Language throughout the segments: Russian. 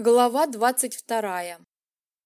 Глава 22.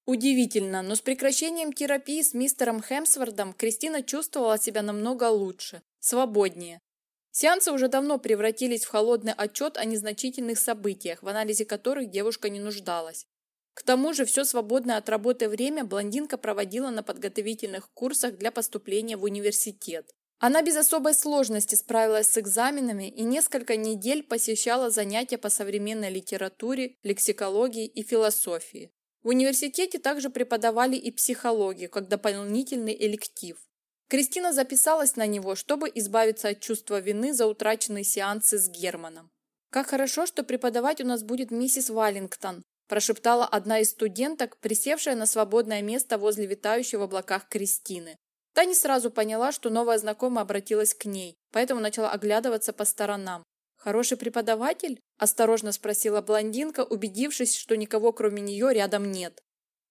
Удивительно, но с прекращением терапии с мистером Хемсвордом Кристина чувствовала себя намного лучше, свободнее. Сеансы уже давно превратились в холодный отчет о незначительных событиях, в анализе которых девушка не нуждалась. К тому же все свободное от работы время блондинка проводила на подготовительных курсах для поступления в университет. Она без особой сложности справилась с экзаменами и несколько недель посещала занятия по современной литературе, лексикологии и философии. В университете также преподавали и психологию, как дополнительный электив. Кристина записалась на него, чтобы избавиться от чувства вины за утраченные сеансы с Германом. «Как хорошо, что преподавать у нас будет миссис Валлингтон», прошептала одна из студенток, присевшая на свободное место возле витающей в облаках Кристины. Та не сразу поняла, что новая знакомая обратилась к ней, поэтому начала оглядываться по сторонам. «Хороший преподаватель?» – осторожно спросила блондинка, убедившись, что никого кроме нее рядом нет.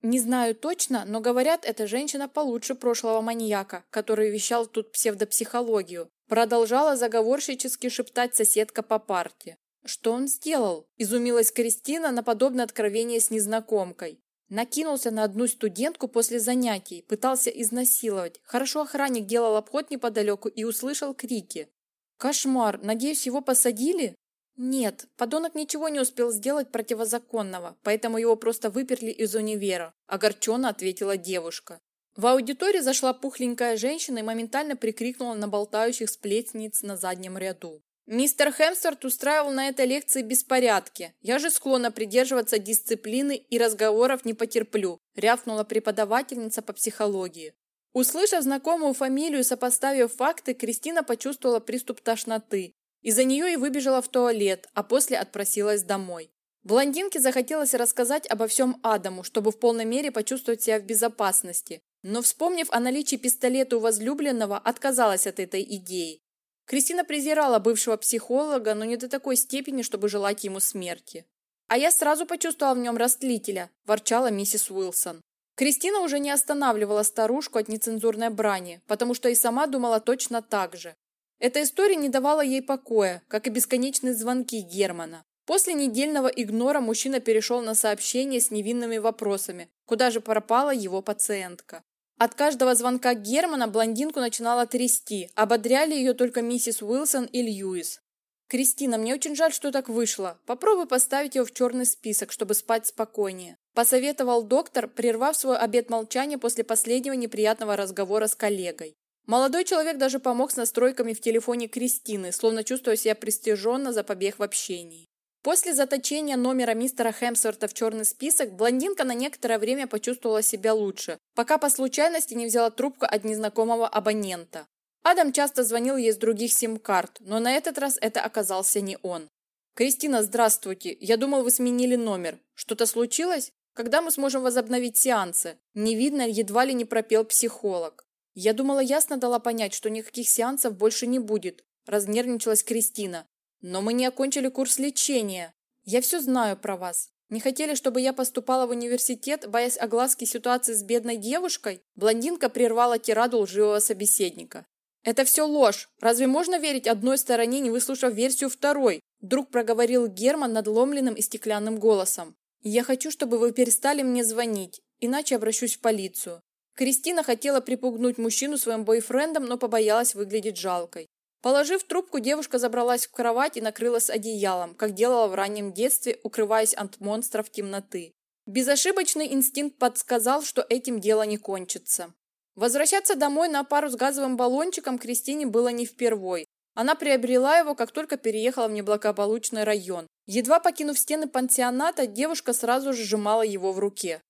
«Не знаю точно, но говорят, эта женщина получше прошлого маньяка, который вещал тут псевдопсихологию», продолжала заговорщически шептать соседка по парте. «Что он сделал?» – изумилась Кристина на подобное откровение с незнакомкой. Накинулся на одну студентку после занятий, пытался изнасиловать. Хорошо охранник делал обход неподалеку и услышал крики. Кошмар, надеюсь, его посадили? Нет, подонок ничего не успел сделать противозаконного, поэтому его просто выперли из универа, огорченно ответила девушка. В аудитории зашла пухленькая женщина и моментально прикрикнула на болтающих сплетниц на заднем ряду. Мистер Хемсворт устраивал на этой лекции беспорядки. Я же склонна придерживаться дисциплины и разговоров не потерплю, рявкнула преподавательница по психологии. Услышав знакомую фамилию и сопоставив факты, Кристина почувствовала приступ тошноты. Из-за нее и выбежала в туалет, а после отпросилась домой. Блондинке захотелось рассказать обо всем Адаму, чтобы в полной мере почувствовать себя в безопасности. Но, вспомнив о наличии пистолета у возлюбленного, отказалась от этой идеи. Кристина презирала бывшего психолога, но не до такой степени, чтобы желать ему смерти. «А я сразу почувствовала в нем растлителя», – ворчала миссис Уилсон. Кристина уже не останавливала старушку от нецензурной брани, потому что и сама думала точно так же. Эта история не давала ей покоя, как и бесконечные звонки Германа. После недельного игнора мужчина перешел на сообщения с невинными вопросами, куда же пропала его пациентка. От каждого звонка Германа блондинку начинала трясти, ободряли ее только миссис Уилсон и Льюис. «Кристина, мне очень жаль, что так вышло. Попробуй поставить его в черный список, чтобы спать спокойнее», посоветовал доктор, прервав свой обет молчания после последнего неприятного разговора с коллегой. Молодой человек даже помог с настройками в телефоне Кристины, словно чувствуя себя пристиженно за побег в общении. После заточения номера мистера Хемсворта в черный список, блондинка на некоторое время почувствовала себя лучше, пока по случайности не взяла трубку от незнакомого абонента. Адам часто звонил ей с других сим-карт, но на этот раз это оказался не он. «Кристина, здравствуйте. Я думал, вы сменили номер. Что-то случилось? Когда мы сможем возобновить сеансы?» Не видно, едва ли не пропел психолог. Я думала, ясно дала понять, что никаких сеансов больше не будет. Разнервничалась Кристина. Но мы не окончили курс лечения. Я все знаю про вас. Не хотели, чтобы я поступала в университет, боясь огласки ситуации с бедной девушкой? Блондинка прервала тираду лживого собеседника. Это все ложь. Разве можно верить одной стороне, не выслушав версию второй? Вдруг проговорил Герман надломленным и стеклянным голосом. Я хочу, чтобы вы перестали мне звонить, иначе обращусь в полицию. Кристина хотела припугнуть мужчину своим бойфрендом, но побоялась выглядеть жалкой. Положив трубку, девушка забралась в кровать и накрылась одеялом, как делала в раннем детстве, укрываясь от монстров темноты. Безошибочный инстинкт подсказал, что этим дело не кончится. Возвращаться домой на пару с газовым баллончиком Кристине было не впервой. Она приобрела его, как только переехала в неблагополучный район. Едва покинув стены пансионата, девушка сразу же сжимала его в руке.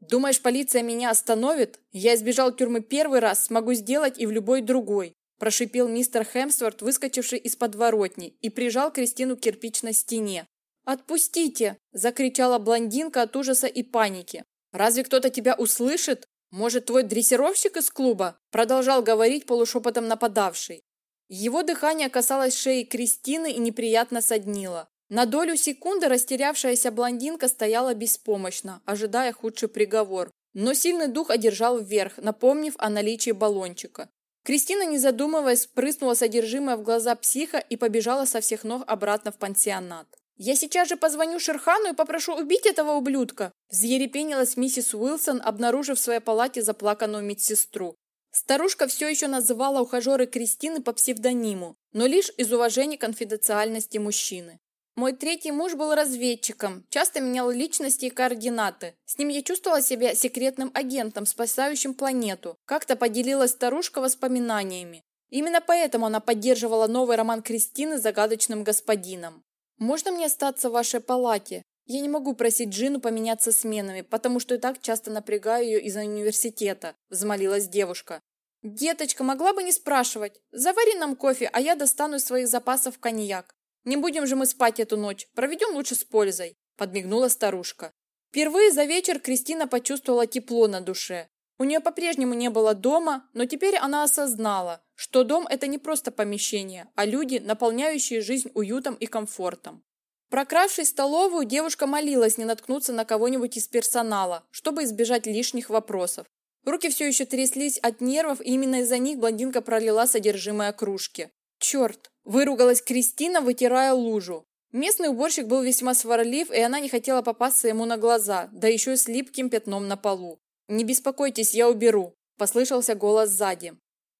«Думаешь, полиция меня остановит? Я избежал тюрьмы первый раз, смогу сделать и в любой другой прошипел мистер Хемсворт, выскочивший из подворотни, и прижал Кристину к кирпичной стене. «Отпустите!» – закричала блондинка от ужаса и паники. «Разве кто-то тебя услышит? Может, твой дрессировщик из клуба?» – продолжал говорить полушепотом нападавший. Его дыхание касалось шеи Кристины и неприятно соднило. На долю секунды растерявшаяся блондинка стояла беспомощно, ожидая худший приговор. Но сильный дух одержал вверх, напомнив о наличии баллончика. Кристина, не задумываясь, прыснула содержимое в глаза психа и побежала со всех ног обратно в пансионат. «Я сейчас же позвоню Шерхану и попрошу убить этого ублюдка!» Взъерепенилась миссис Уилсон, обнаружив в своей палате заплаканную медсестру. Старушка все еще называла ухажеры Кристины по псевдониму, но лишь из уважения к конфиденциальности мужчины. Мой третий муж был разведчиком, часто менял личности и координаты. С ним я чувствовала себя секретным агентом, спасающим планету. Как-то поделилась старушка воспоминаниями. Именно поэтому она поддерживала новый роман Кристины с загадочным господином. «Можно мне остаться в вашей палате? Я не могу просить Джину поменяться сменами, потому что и так часто напрягаю ее из-за университета», – взмолилась девушка. «Деточка, могла бы не спрашивать. Завари нам кофе, а я достану из своих запасов коньяк. Не будем же мы спать эту ночь, проведем лучше с пользой», – подмигнула старушка. Впервые за вечер Кристина почувствовала тепло на душе. У нее по-прежнему не было дома, но теперь она осознала, что дом – это не просто помещение, а люди, наполняющие жизнь уютом и комфортом. Прокравшись в столовую, девушка молилась не наткнуться на кого-нибудь из персонала, чтобы избежать лишних вопросов. Руки все еще тряслись от нервов, и именно из-за них блондинка пролила содержимое кружки. «Черт!» – выругалась Кристина, вытирая лужу. Местный уборщик был весьма сварлив, и она не хотела попасться ему на глаза, да еще и с липким пятном на полу. «Не беспокойтесь, я уберу», – послышался голос сзади.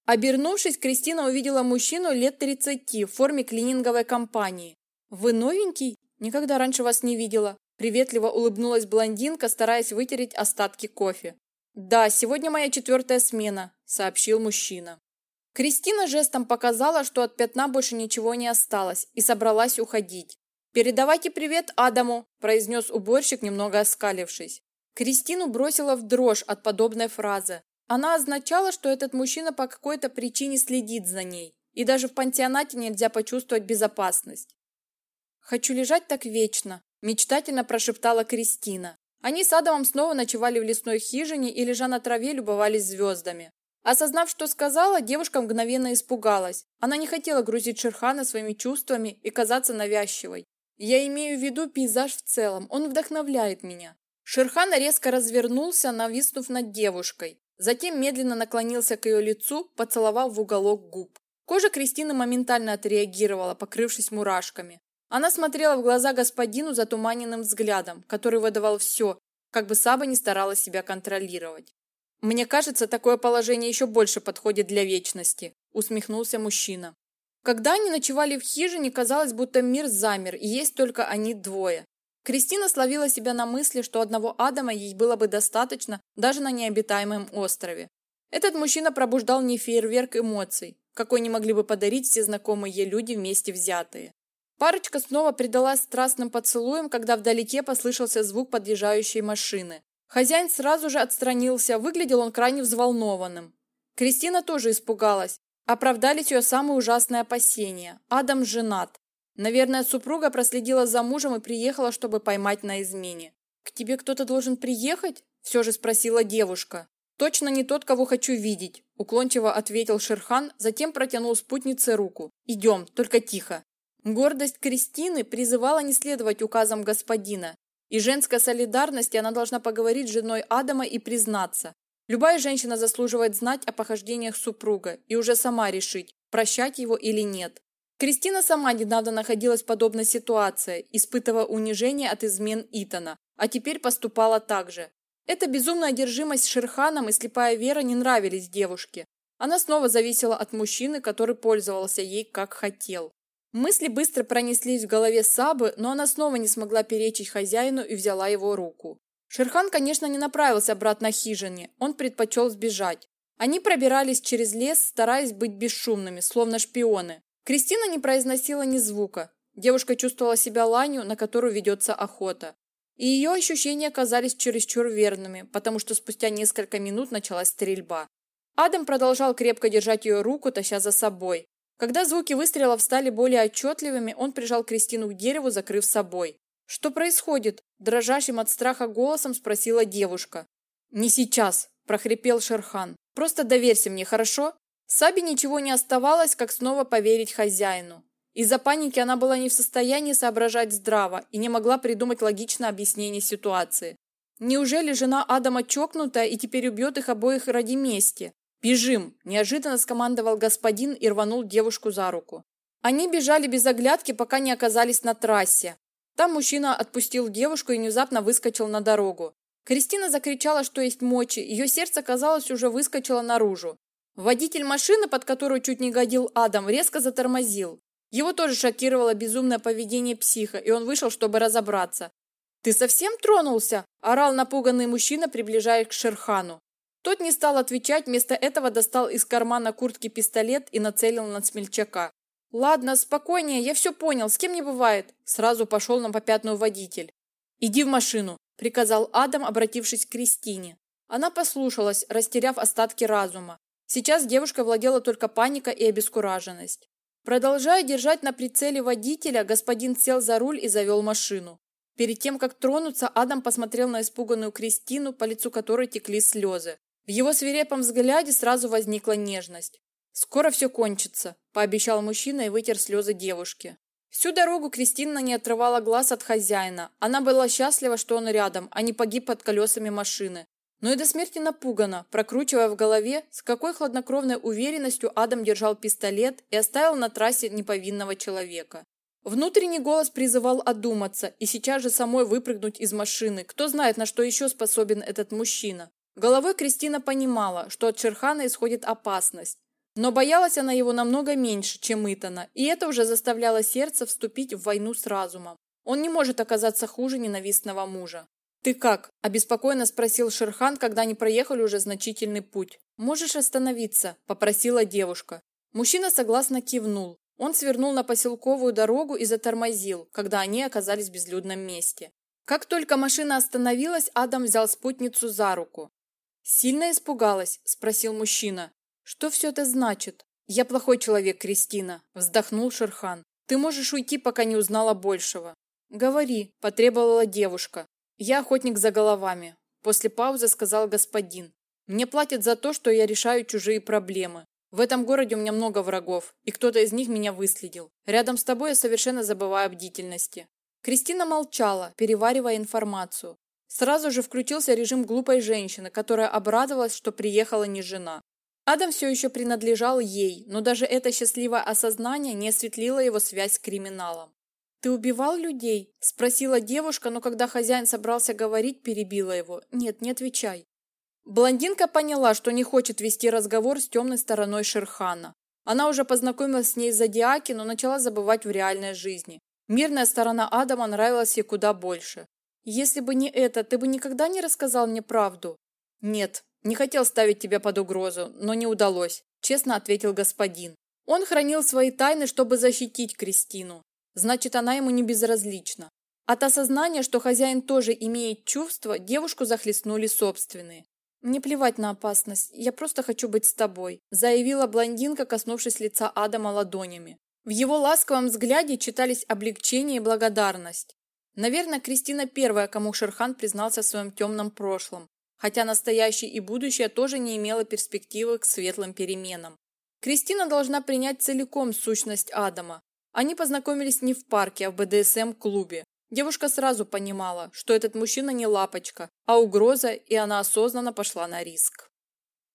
Обернувшись, Кристина увидела мужчину лет 30 в форме клининговой компании. «Вы новенький? Никогда раньше вас не видела», – приветливо улыбнулась блондинка, стараясь вытереть остатки кофе. «Да, сегодня моя четвертая смена», – сообщил мужчина. Кристина жестом показала, что от пятна больше ничего не осталось, и собралась уходить. «Передавайте привет Адаму», – произнес уборщик, немного оскалившись. Кристину бросила в дрожь от подобной фразы. Она означала, что этот мужчина по какой-то причине следит за ней, и даже в пансионате нельзя почувствовать безопасность. «Хочу лежать так вечно», – мечтательно прошептала Кристина. Они с Адамом снова ночевали в лесной хижине и, лежа на траве, любовались звездами. Осознав, что сказала, девушка мгновенно испугалась. Она не хотела грузить Шерхана своими чувствами и казаться навязчивой. «Я имею в виду пейзаж в целом, он вдохновляет меня. Шерхан резко развернулся, нависнув над девушкой. Затем медленно наклонился к ее лицу, поцеловав в уголок губ. Кожа Кристины моментально отреагировала, покрывшись мурашками. Она смотрела в глаза господину затуманенным взглядом, который выдавал все, как бы Саба не старалась себя контролировать. «Мне кажется, такое положение еще больше подходит для вечности», – усмехнулся мужчина. Когда они ночевали в хижине, казалось, будто мир замер, и есть только они двое. Кристина словила себя на мысли, что одного Адама ей было бы достаточно даже на необитаемом острове. Этот мужчина пробуждал не фейерверк эмоций, какой не могли бы подарить все знакомые ей люди вместе взятые. Парочка снова предалась страстным поцелуям, когда вдалеке послышался звук подъезжающей машины. Хозяин сразу же отстранился, выглядел он крайне взволнованным. Кристина тоже испугалась. Оправдались ее самые ужасные опасения. Адам женат. Наверное, супруга проследила за мужем и приехала, чтобы поймать на измене. «К тебе кто-то должен приехать?» – все же спросила девушка. «Точно не тот, кого хочу видеть», – уклончиво ответил Шерхан, затем протянул спутнице руку. «Идем, только тихо». Гордость Кристины призывала не следовать указам господина. И женская солидарность, она должна поговорить с женой Адама и признаться. Любая женщина заслуживает знать о похождениях супруга и уже сама решить, прощать его или нет. Кристина сама недавно находилась в подобной ситуации, испытывая унижение от измен Итана, а теперь поступала так же. Эта безумная одержимость Шерханом и слепая вера не нравились девушке. Она снова зависела от мужчины, который пользовался ей как хотел. Мысли быстро пронеслись в голове Сабы, но она снова не смогла перечить хозяину и взяла его руку. Шерхан, конечно, не направился обратно к хижине, он предпочел сбежать. Они пробирались через лес, стараясь быть бесшумными, словно шпионы. Кристина не произносила ни звука. Девушка чувствовала себя ланью, на которую ведется охота. И ее ощущения казались чересчур верными, потому что спустя несколько минут началась стрельба. Адам продолжал крепко держать ее руку, таща за собой. Когда звуки выстрелов стали более отчетливыми, он прижал Кристину к дереву, закрыв собой. «Что происходит?» – дрожащим от страха голосом спросила девушка. «Не сейчас», – прохрипел Шерхан. «Просто доверься мне, хорошо? Саби ничего не оставалось, как снова поверить хозяину. Из-за паники она была не в состоянии соображать здраво и не могла придумать логичное объяснение ситуации. Неужели жена Адама чокнутая и теперь убьет их обоих ради мести? «Бежим!» – неожиданно скомандовал господин и рванул девушку за руку. Они бежали без оглядки, пока не оказались на трассе. Там мужчина отпустил девушку и внезапно выскочил на дорогу. Кристина закричала, что есть мочи, ее сердце, казалось, уже выскочило наружу. Водитель машины, под которую чуть не годил Адам, резко затормозил. Его тоже шокировало безумное поведение психа, и он вышел, чтобы разобраться. «Ты совсем тронулся?» – орал напуганный мужчина, приближаясь к Шерхану. Тот не стал отвечать, вместо этого достал из кармана куртки пистолет и нацелил на смельчака. «Ладно, спокойнее, я все понял, с кем не бывает», – сразу пошел на попятную водитель. «Иди в машину», – приказал Адам, обратившись к Кристине. Она послушалась, растеряв остатки разума. Сейчас девушка владела только паника и обескураженность. Продолжая держать на прицеле водителя, господин сел за руль и завел машину. Перед тем, как тронуться, Адам посмотрел на испуганную Кристину, по лицу которой текли слезы. В его свирепом взгляде сразу возникла нежность. «Скоро все кончится», – пообещал мужчина и вытер слезы девушки. Всю дорогу Кристина не отрывала глаз от хозяина. Она была счастлива, что он рядом, а не погиб под колесами машины. Но и до смерти напугана, прокручивая в голове, с какой хладнокровной уверенностью Адам держал пистолет и оставил на трассе неповинного человека. Внутренний голос призывал одуматься и сейчас же самой выпрыгнуть из машины. Кто знает, на что еще способен этот мужчина. Головой Кристина понимала, что от Шерхана исходит опасность. Но боялась она его намного меньше, чем Итана, и это уже заставляло сердце вступить в войну с разумом. Он не может оказаться хуже ненавистного мужа. «Ты как?» – обеспокоенно спросил Шерхан, когда они проехали уже значительный путь. «Можешь остановиться?» – попросила девушка. Мужчина согласно кивнул. Он свернул на поселковую дорогу и затормозил, когда они оказались в безлюдном месте. Как только машина остановилась, Адам взял спутницу за руку. «Сильно испугалась?» – спросил мужчина. «Что все это значит?» «Я плохой человек, Кристина», – вздохнул Шерхан. «Ты можешь уйти, пока не узнала большего». «Говори», – потребовала девушка. «Я охотник за головами», – после паузы сказал господин. «Мне платят за то, что я решаю чужие проблемы. В этом городе у меня много врагов, и кто-то из них меня выследил. Рядом с тобой я совершенно забываю о бдительности. Кристина молчала, переваривая информацию. Сразу же включился режим глупой женщины, которая обрадовалась, что приехала не жена. Адам все еще принадлежал ей, но даже это счастливое осознание не осветлило его связь с криминалом. «Ты убивал людей?» – спросила девушка, но когда хозяин собрался говорить, перебила его. «Нет, не отвечай. Блондинка поняла, что не хочет вести разговор с темной стороной Шерхана. Она уже познакомилась с ней в Зодиаке, но начала забывать в реальной жизни. Мирная сторона Адама нравилась ей куда больше. «Если бы не это, ты бы никогда не рассказал мне правду?» «Нет, не хотел ставить тебя под угрозу, но не удалось», – честно ответил господин. Он хранил свои тайны, чтобы защитить Кристину. Значит, она ему не безразлична. От осознания, что хозяин тоже имеет чувства, девушку захлестнули собственные. «Мне плевать на опасность, я просто хочу быть с тобой», заявила блондинка, коснувшись лица Адама ладонями. В его ласковом взгляде читались облегчение и благодарность. Наверное, Кристина первая, кому Шерхан признался в своем темном прошлом, хотя настоящее и будущее тоже не имело перспективы к светлым переменам. Кристина должна принять целиком сущность Адама. Они познакомились не в парке, а в БДСМ-клубе, Девушка сразу понимала, что этот мужчина не лапочка, а угроза, и она осознанно пошла на риск.